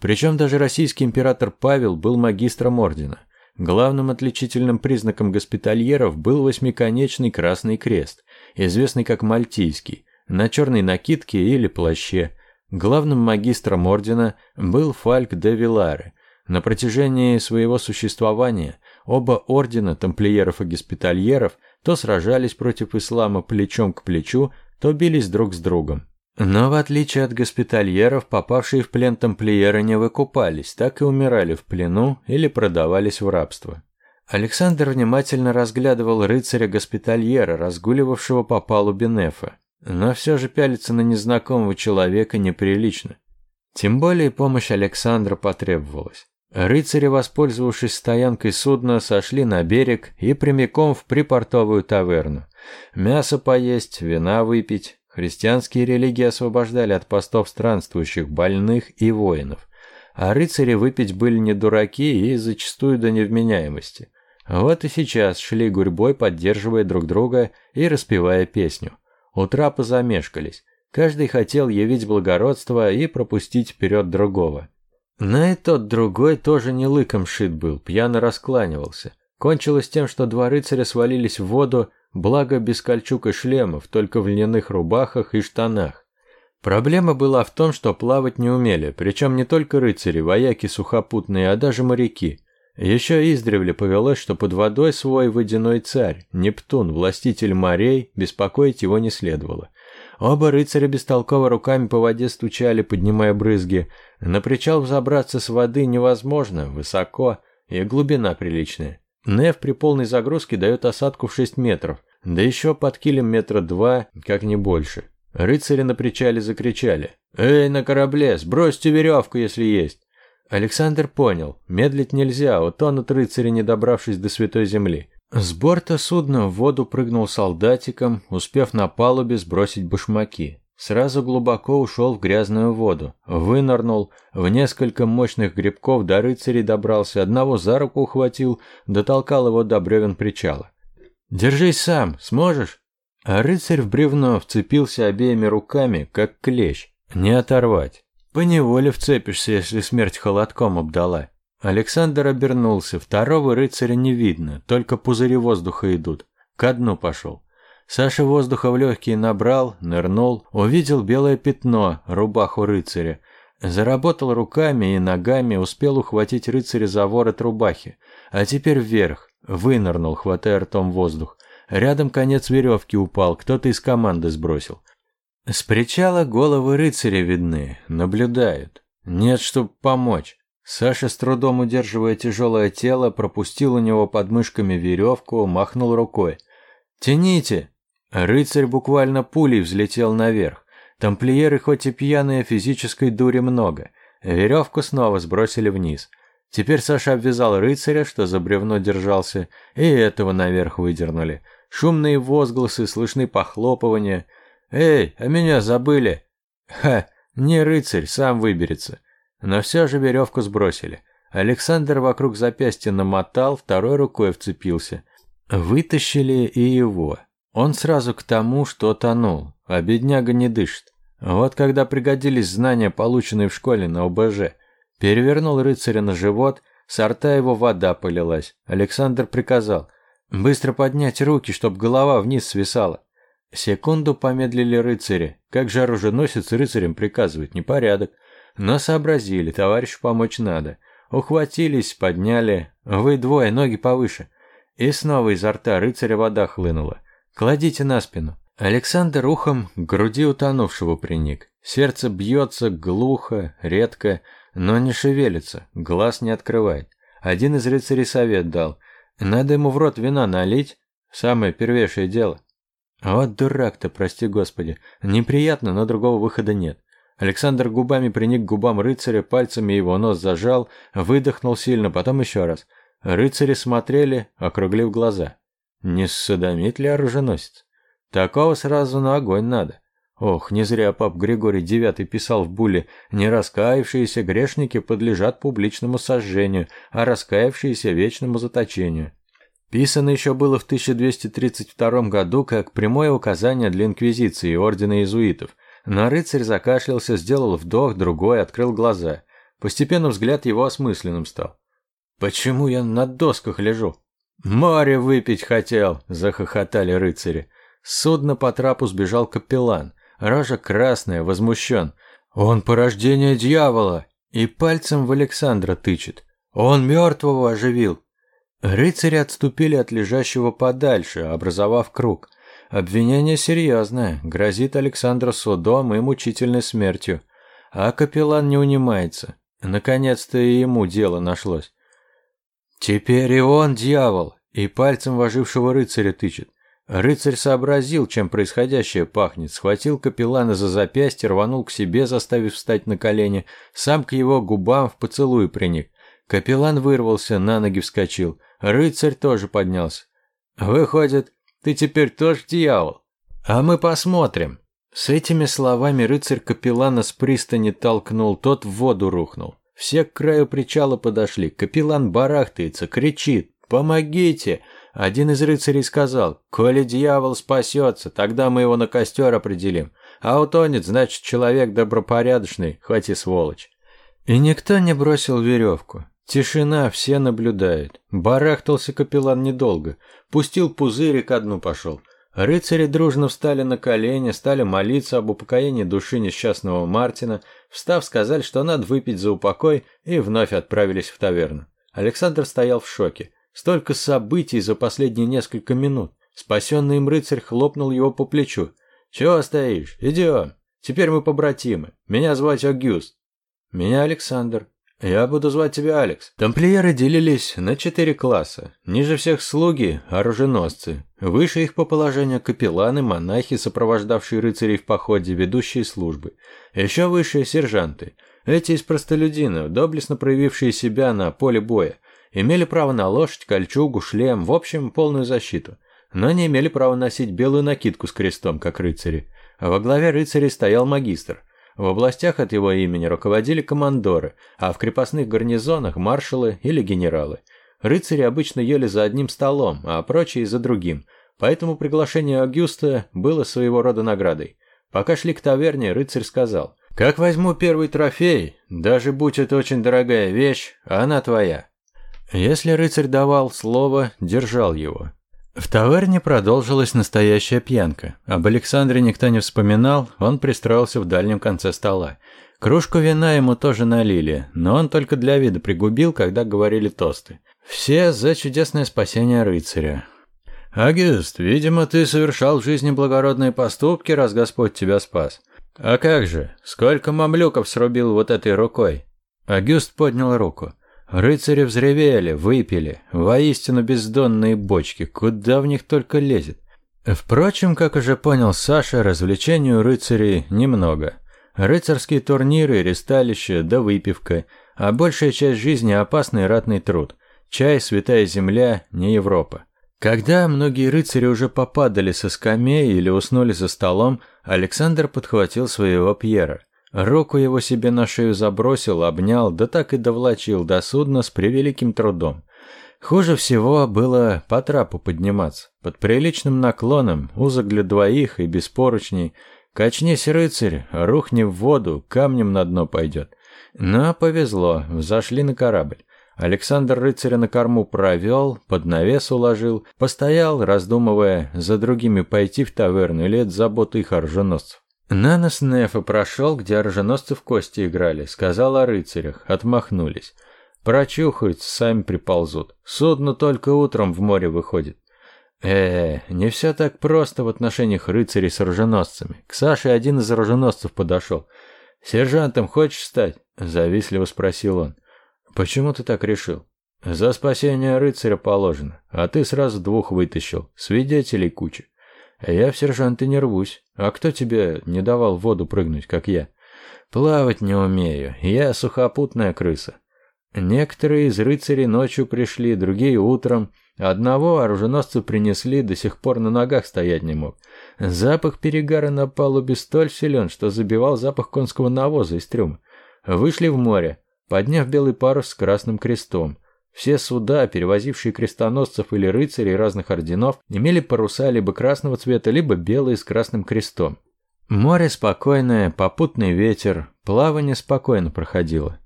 Причем даже российский император Павел был магистром ордена. Главным отличительным признаком госпитальеров был восьмиконечный красный крест, известный как мальтийский, на черной накидке или плаще. Главным магистром ордена был Фальк де Виларе. На протяжении своего существования оба ордена тамплиеров и госпитальеров то сражались против ислама плечом к плечу, то бились друг с другом. Но в отличие от госпитальеров, попавшие в плен тамплиеры не выкупались, так и умирали в плену или продавались в рабство. Александр внимательно разглядывал рыцаря-госпитальера, разгуливавшего по палубе Нефа. Но все же пялиться на незнакомого человека неприлично. Тем более помощь Александра потребовалась. Рыцари, воспользовавшись стоянкой судна, сошли на берег и прямиком в припортовую таверну. Мясо поесть, вина выпить, Христианские религии освобождали от постов странствующих, больных и воинов. А рыцари выпить были не дураки и зачастую до невменяемости. Вот и сейчас шли гурьбой, поддерживая друг друга и распевая песню. Утра позамешкались. Каждый хотел явить благородство и пропустить вперед другого. На и тот другой тоже не лыком шит был, пьяно раскланивался. Кончилось тем, что два рыцаря свалились в воду Благо без кольчуг и шлемов, только в льняных рубахах и штанах. Проблема была в том, что плавать не умели, причем не только рыцари, вояки сухопутные, а даже моряки. Еще издревле повелось, что под водой свой водяной царь, Нептун, властитель морей, беспокоить его не следовало. Оба рыцаря бестолково руками по воде стучали, поднимая брызги. На причал взобраться с воды невозможно, высоко, и глубина приличная. Неф при полной загрузке дает осадку в 6 метров, Да еще под килем метра два, как не больше. Рыцари на причале закричали. «Эй, на корабле, сбросьте веревку, если есть!» Александр понял, медлить нельзя, утонут рыцари, не добравшись до Святой Земли. С борта судна в воду прыгнул солдатиком, успев на палубе сбросить башмаки. Сразу глубоко ушел в грязную воду, вынырнул, в несколько мощных грибков до рыцарей добрался, одного за руку ухватил, дотолкал его до бревен причала. «Держись сам, сможешь?» А рыцарь в бревно вцепился обеими руками, как клещ. Не оторвать. Поневоле вцепишься, если смерть холодком обдала. Александр обернулся. Второго рыцаря не видно, только пузыри воздуха идут. Ко дну пошел. Саша воздуха в легкие набрал, нырнул, увидел белое пятно, рубаху рыцаря. Заработал руками и ногами, успел ухватить рыцаря за ворот рубахи. А теперь вверх. Вынырнул, хватая ртом воздух. Рядом конец веревки упал, кто-то из команды сбросил. С причала головы рыцаря видны, наблюдают. Нет, чтоб помочь. Саша, с трудом удерживая тяжелое тело, пропустил у него под мышками веревку, махнул рукой. «Тяните!» Рыцарь буквально пулей взлетел наверх. Тамплиеры хоть и пьяные, физической дури много. Веревку снова сбросили вниз. Теперь Саша обвязал рыцаря, что за бревно держался, и этого наверх выдернули. Шумные возгласы, слышны похлопывания. «Эй, а меня забыли!» «Ха, не рыцарь, сам выберется». Но все же веревку сбросили. Александр вокруг запястья намотал, второй рукой вцепился. Вытащили и его. Он сразу к тому, что тонул, а бедняга не дышит. Вот когда пригодились знания, полученные в школе на ОБЖ. Перевернул рыцаря на живот, с рта его вода полилась. Александр приказал быстро поднять руки, чтобы голова вниз свисала. Секунду помедлили рыцари. Как же оруженосец рыцарям приказывает, непорядок. Но сообразили, товарищу помочь надо. Ухватились, подняли. Вы двое, ноги повыше. И снова изо рта рыцаря вода хлынула. Кладите на спину. Александр ухом к груди утонувшего приник. Сердце бьется глухо, редко, но не шевелится, глаз не открывает. Один из рыцарей совет дал. Надо ему в рот вина налить, самое первейшее дело. Вот дурак-то, прости господи. Неприятно, но другого выхода нет. Александр губами приник к губам рыцаря, пальцами его нос зажал, выдохнул сильно, потом еще раз. Рыцари смотрели, округлив глаза. Не садомит ли оруженосец? Такого сразу на огонь надо. Ох, не зря пап Григорий IX писал в буле «Не раскаявшиеся грешники подлежат публичному сожжению, а раскаявшиеся вечному заточению». Писано еще было в 1232 году как прямое указание для инквизиции и ордена иезуитов – но рыцарь закашлялся, сделал вдох, другой, открыл глаза. Постепенно взгляд его осмысленным стал. «Почему я на досках лежу?» «Море выпить хотел!» – захохотали рыцари. С судна по трапу сбежал капеллан. Рожа красная, возмущен. «Он порождение дьявола!» И пальцем в Александра тычет. «Он мертвого оживил!» Рыцари отступили от лежащего подальше, образовав круг. Обвинение серьезное, грозит Александру судом и мучительной смертью. А капеллан не унимается. Наконец-то и ему дело нашлось. Теперь и он дьявол, и пальцем вожившего рыцаря тычет. Рыцарь сообразил, чем происходящее пахнет, схватил капеллана за запястье, рванул к себе, заставив встать на колени, сам к его губам в поцелуй приник. Капеллан вырвался, на ноги вскочил. Рыцарь тоже поднялся. Выходит, ты теперь тоже дьявол. А мы посмотрим. С этими словами рыцарь капеллана с пристани толкнул, тот в воду рухнул. Все к краю причала подошли. Капеллан барахтается, кричит «Помогите!» Один из рыцарей сказал «Коли дьявол спасется, тогда мы его на костер определим. А утонет, значит, человек добропорядочный, хоть и сволочь». И никто не бросил веревку. Тишина, все наблюдают. Барахтался капеллан недолго. Пустил пузырь и ко дну пошел. Рыцари дружно встали на колени, стали молиться об упокоении души несчастного Мартина, встав, сказали, что надо выпить за упокой, и вновь отправились в таверну. Александр стоял в шоке. Столько событий за последние несколько минут. Спасенный им рыцарь хлопнул его по плечу. «Чего стоишь? Идем. Теперь мы побратимы. Меня звать Огюст». «Меня Александр». «Я буду звать тебя Алекс». Тамплиеры делились на четыре класса. Ниже всех слуги – оруженосцы. Выше их по положению – капелланы, монахи, сопровождавшие рыцарей в походе, ведущие службы. Еще выше – сержанты. Эти из простолюдинов, доблестно проявившие себя на поле боя, имели право на лошадь, кольчугу, шлем, в общем, полную защиту. Но не имели права носить белую накидку с крестом, как рыцари. А во главе рыцарей стоял магистр, в областях от его имени руководили командоры, а в крепостных гарнизонах – маршалы или генералы. Рыцари обычно ели за одним столом, а прочие – за другим, поэтому приглашение Агюста было своего рода наградой. Пока шли к таверне, рыцарь сказал, «Как возьму первый трофей, даже будь это очень дорогая вещь, она твоя». Если рыцарь давал слово, держал его. В таверне продолжилась настоящая пьянка. Об Александре никто не вспоминал, он пристроился в дальнем конце стола. Кружку вина ему тоже налили, но он только для вида пригубил, когда говорили тосты. Все за чудесное спасение рыцаря. «Агюст, видимо, ты совершал в жизни благородные поступки, раз Господь тебя спас. А как же, сколько мамлюков срубил вот этой рукой?» Агюст поднял руку. Рыцари взревели, выпили. Воистину бездонные бочки, куда в них только лезет. Впрочем, как уже понял Саша, развлечений у рыцарей немного. Рыцарские турниры, ресталища, да выпивка, а большая часть жизни – опасный ратный труд. Чай, святая земля, не Европа. Когда многие рыцари уже попадали со скамей или уснули за столом, Александр подхватил своего Пьера. Руку его себе на шею забросил, обнял, да так и довлачил до судна с превеликим трудом. Хуже всего было по трапу подниматься. Под приличным наклоном, узок для двоих и без поручней. Качнись, рыцарь, рухни в воду, камнем на дно пойдет. Но повезло, взошли на корабль. Александр рыцаря на корму провел, под навес уложил, постоял, раздумывая, за другими пойти в таверну или это забота их оруженосцев. Нанос Нефа прошел, где оруженосцы в кости играли, сказал о рыцарях, отмахнулись. Прочухаются, сами приползут. Судно только утром в море выходит. Э, не все так просто в отношениях рыцарей с оруженосцами. К Саше один из оруженосцев подошел. «Сержантом хочешь стать?» – завистливо спросил он. «Почему ты так решил?» «За спасение рыцаря положено, а ты сразу двух вытащил, свидетелей куча. Я в сержанты не рвусь. А кто тебе не давал в воду прыгнуть, как я? Плавать не умею. Я сухопутная крыса. Некоторые из рыцарей ночью пришли, другие утром. Одного оруженосца принесли, до сих пор на ногах стоять не мог. Запах перегара на палубе столь силен, что забивал запах конского навоза из трюма. Вышли в море, подняв белый парус с красным крестом. Все суда, перевозившие крестоносцев или рыцарей разных орденов, имели паруса либо красного цвета, либо белые с красным крестом. Море спокойное, попутный ветер, плавание спокойно проходило.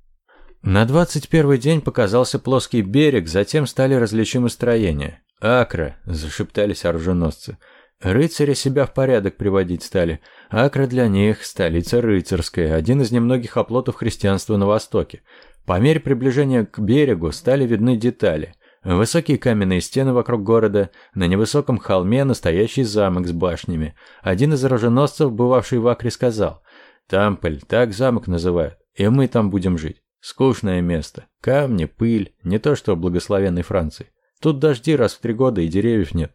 На двадцать первый день показался плоский берег, затем стали различимы строения. «Акра», – зашептались оруженосцы. Рыцари себя в порядок приводить стали. Акра для них – столица рыцарская, один из немногих оплотов христианства на Востоке. По мере приближения к берегу стали видны детали. Высокие каменные стены вокруг города, на невысоком холме настоящий замок с башнями. Один из оруженосцев, бывавший в Акре, сказал, «Тамполь, так замок называют, и мы там будем жить. Скучное место. Камни, пыль, не то что в благословенной Франции. Тут дожди раз в три года и деревьев нет».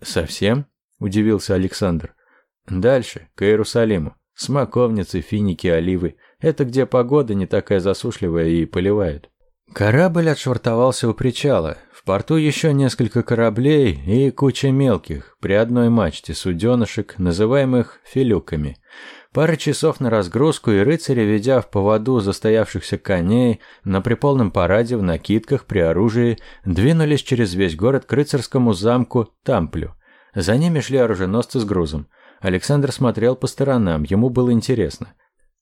«Совсем?» – удивился Александр. «Дальше, к Иерусалиму. Смоковницы, финики, оливы – это где погода не такая засушливая и поливает. Корабль отшвартовался у причала. В порту еще несколько кораблей и куча мелких, при одной мачте суденышек, называемых филюками. Пара часов на разгрузку, и рыцари, ведя в поводу застоявшихся коней, на приполном параде в накидках при оружии, двинулись через весь город к рыцарскому замку Тамплю. За ними шли оруженосцы с грузом. Александр смотрел по сторонам, ему было интересно.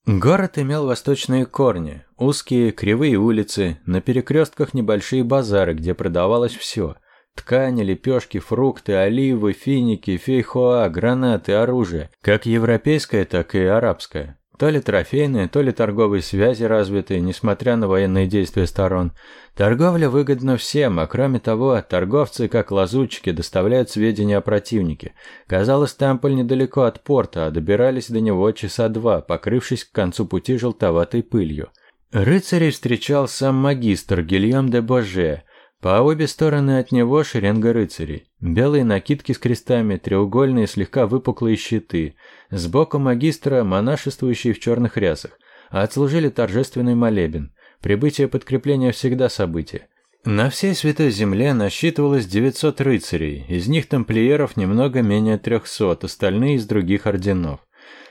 Город имел восточные корни, узкие кривые улицы, на перекрестках небольшие базары, где продавалось все. Ткани, лепешки, фрукты, оливы, финики, фейхоа, гранаты, оружие, как европейское, так и арабское. То ли трофейные, то ли торговые связи развитые, несмотря на военные действия сторон. Торговля выгодна всем, а кроме того, торговцы, как лазутчики, доставляют сведения о противнике. Казалось, Тамполь недалеко от порта, а добирались до него часа два, покрывшись к концу пути желтоватой пылью. Рыцарей встречал сам магистр Гильем де Боже. По обе стороны от него шеренга рыцарей. Белые накидки с крестами, треугольные слегка выпуклые щиты. Сбоку магистра монашествующие в черных рясах. Отслужили торжественный молебен. Прибытие подкрепления всегда событие. На всей Святой Земле насчитывалось 900 рыцарей, из них тамплиеров немного менее 300, остальные из других орденов.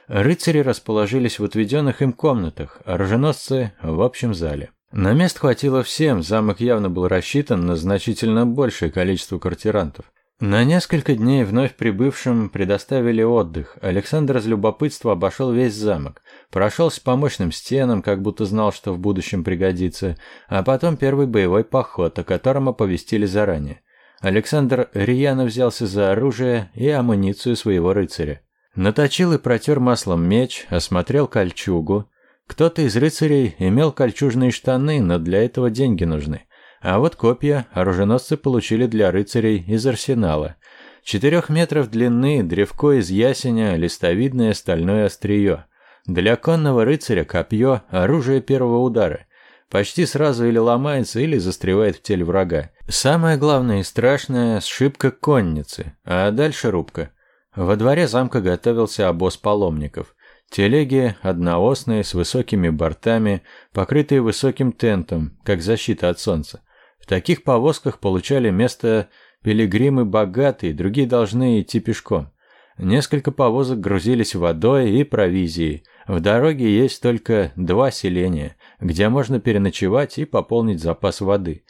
Рыцари расположились в отведенных им комнатах, оруженосцы – в общем зале. На мест хватило всем, замок явно был рассчитан на значительно большее количество квартирантов. На несколько дней вновь прибывшим предоставили отдых. Александр из любопытства обошел весь замок, прошелся по мощным стенам, как будто знал, что в будущем пригодится, а потом первый боевой поход, о котором оповестили заранее. Александр рьяно взялся за оружие и амуницию своего рыцаря. Наточил и протер маслом меч, осмотрел кольчугу. Кто-то из рыцарей имел кольчужные штаны, но для этого деньги нужны. А вот копья оруженосцы получили для рыцарей из арсенала. Четырех метров длины, древко из ясеня, листовидное стальное острие. Для конного рыцаря копье – оружие первого удара. Почти сразу или ломается, или застревает в теле врага. Самое главное и страшное – сшибка конницы, а дальше рубка. Во дворе замка готовился обоз паломников. Телеги одноосные, с высокими бортами, покрытые высоким тентом, как защита от солнца. В таких повозках получали место пилигримы богатые, другие должны идти пешком. Несколько повозок грузились водой и провизией. В дороге есть только два селения, где можно переночевать и пополнить запас воды.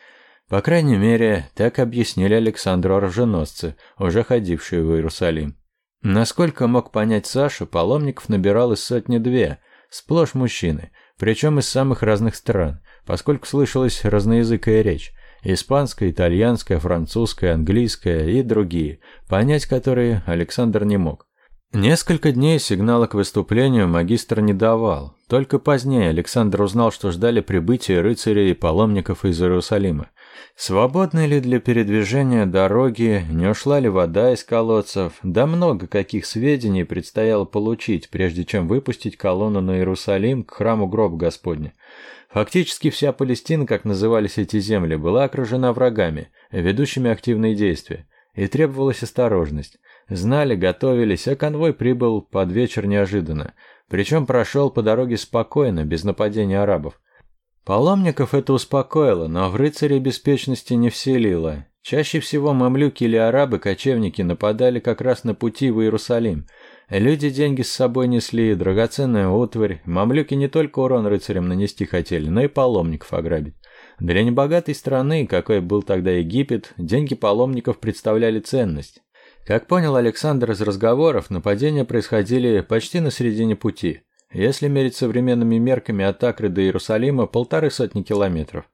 По крайней мере, так объяснили Александру оруженосцы, уже ходившие в Иерусалим. Насколько мог понять Саша, паломников набирал из сотни-две, сплошь мужчины, причем из самых разных стран, поскольку слышалась разноязыкая речь. Испанская, итальянская, французская, английская и другие, понять которые Александр не мог. Несколько дней сигнала к выступлению магистр не давал. Только позднее Александр узнал, что ждали прибытия рыцарей и паломников из Иерусалима. Свободны ли для передвижения дороги, не ушла ли вода из колодцев, да много каких сведений предстояло получить, прежде чем выпустить колонну на Иерусалим к храму гроб Господня. Фактически вся Палестина, как назывались эти земли, была окружена врагами, ведущими активные действия, и требовалась осторожность. Знали, готовились, а конвой прибыл под вечер неожиданно, причем прошел по дороге спокойно, без нападения арабов. Паломников это успокоило, но в рыцаре беспечности не вселило. Чаще всего мамлюки или арабы-кочевники нападали как раз на пути в Иерусалим. Люди деньги с собой несли, драгоценную утварь. Мамлюки не только урон рыцарям нанести хотели, но и паломников ограбить. Для небогатой страны, какой был тогда Египет, деньги паломников представляли ценность. Как понял Александр из разговоров, нападения происходили почти на середине пути. Если мерить современными мерками от Акры до Иерусалима, полторы сотни километров.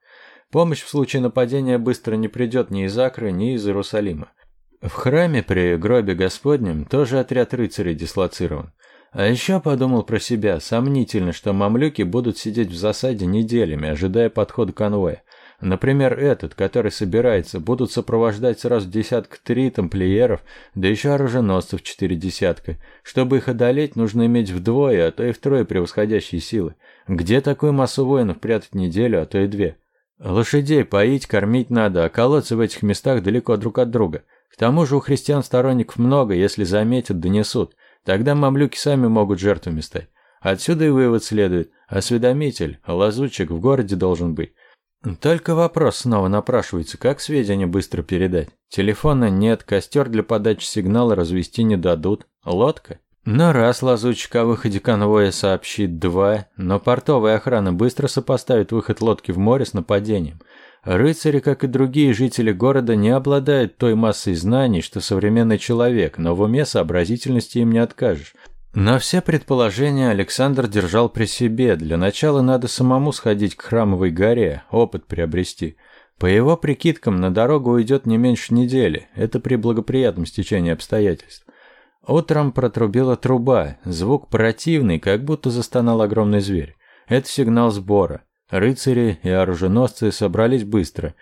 Помощь в случае нападения быстро не придет ни из Акры, ни из Иерусалима. В храме при гробе Господнем тоже отряд рыцарей дислоцирован. А еще подумал про себя, сомнительно, что мамлюки будут сидеть в засаде неделями, ожидая подхода конвоя. Например, этот, который собирается, будут сопровождать сразу десятка три тамплиеров, да еще оруженосцев четыре десятка. Чтобы их одолеть, нужно иметь вдвое, а то и втрое превосходящие силы. Где такую массу воинов прятать неделю, а то и две? Лошадей поить, кормить надо, а колодцы в этих местах далеко друг от друга. К тому же у христиан сторонников много, если заметят, донесут. Тогда мамлюки сами могут жертвами стать. Отсюда и вывод следует. Осведомитель, лазутчик в городе должен быть. Только вопрос снова напрашивается, как сведения быстро передать? Телефона нет, костер для подачи сигнала развести не дадут. Лодка? Но раз лазутчик о выходе конвоя сообщит два, но портовая охрана быстро сопоставит выход лодки в море с нападением. Рыцари, как и другие жители города, не обладают той массой знаний, что современный человек, но в уме сообразительности им не откажешь. Но все предположения Александр держал при себе. Для начала надо самому сходить к храмовой горе, опыт приобрести. По его прикидкам, на дорогу уйдет не меньше недели. Это при благоприятном стечении обстоятельств. Утром протрубила труба. Звук противный, как будто застонал огромный зверь. Это сигнал сбора. Рыцари и оруженосцы собрались быстро.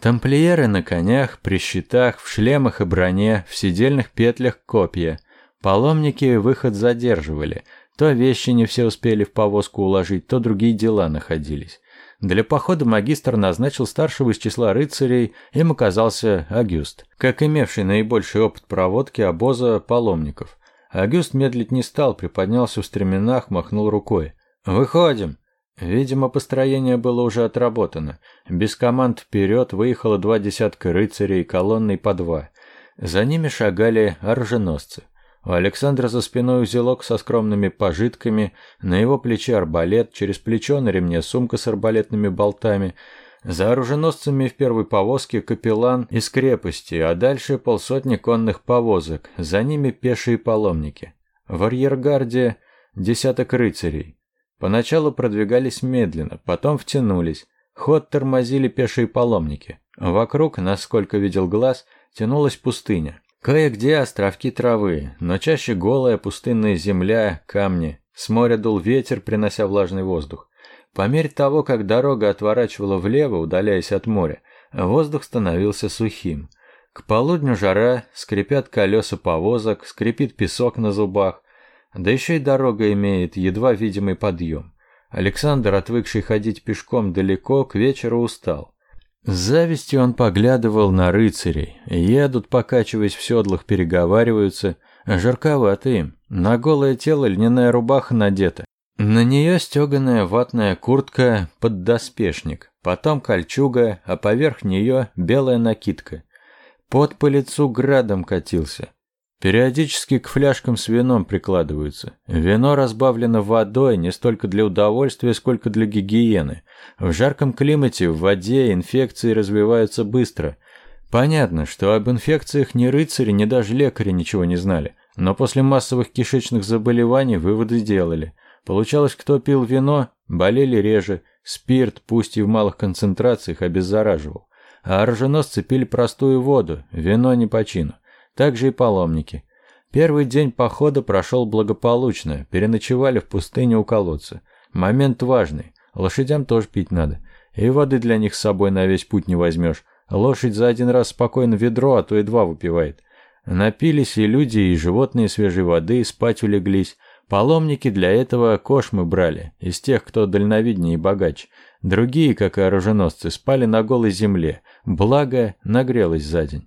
Тамплиеры на конях, при щитах, в шлемах и броне, в седельных петлях копья – Паломники выход задерживали. То вещи не все успели в повозку уложить, то другие дела находились. Для похода магистр назначил старшего из числа рыцарей, им оказался Агюст, как имевший наибольший опыт проводки обоза паломников. Агюст медлить не стал, приподнялся в стременах, махнул рукой. «Выходим!» Видимо, построение было уже отработано. Без команд вперед выехало два десятка рыцарей, колонной по два. За ними шагали оруженосцы. У Александра за спиной узелок со скромными пожитками, на его плече арбалет, через плечо на ремне сумка с арбалетными болтами. За оруженосцами в первой повозке капеллан из крепости, а дальше полсотни конных повозок, за ними пешие паломники. В арьергарде десяток рыцарей. Поначалу продвигались медленно, потом втянулись. Ход тормозили пешие паломники. Вокруг, насколько видел глаз, тянулась пустыня. Кое-где островки травы, но чаще голая пустынная земля, камни. С моря дул ветер, принося влажный воздух. По мере того, как дорога отворачивала влево, удаляясь от моря, воздух становился сухим. К полудню жара, скрипят колеса повозок, скрипит песок на зубах. Да еще и дорога имеет едва видимый подъем. Александр, отвыкший ходить пешком далеко, к вечеру устал. С завистью он поглядывал на рыцарей. Едут, покачиваясь в седлах, переговариваются. Жарковато им. На голое тело льняная рубаха надета. На нее стеганая ватная куртка под доспешник, потом кольчуга, а поверх нее белая накидка. Пот по лицу градом катился. Периодически к фляжкам с вином прикладываются. Вино разбавлено водой не столько для удовольствия, сколько для гигиены. В жарком климате в воде инфекции развиваются быстро. Понятно, что об инфекциях ни рыцари, ни даже лекари ничего не знали. Но после массовых кишечных заболеваний выводы делали. Получалось, кто пил вино, болели реже, спирт, пусть и в малых концентрациях, обеззараживал. А оруженосцы пили простую воду, вино не по чину. Также и паломники. Первый день похода прошел благополучно, переночевали в пустыне у колодца. Момент важный, лошадям тоже пить надо. И воды для них с собой на весь путь не возьмешь. Лошадь за один раз спокойно ведро, а то и два выпивает. Напились и люди, и животные свежей воды, спать улеглись. Паломники для этого кошмы брали, из тех, кто дальновиднее и богаче. Другие, как и оруженосцы, спали на голой земле, благо нагрелось за день.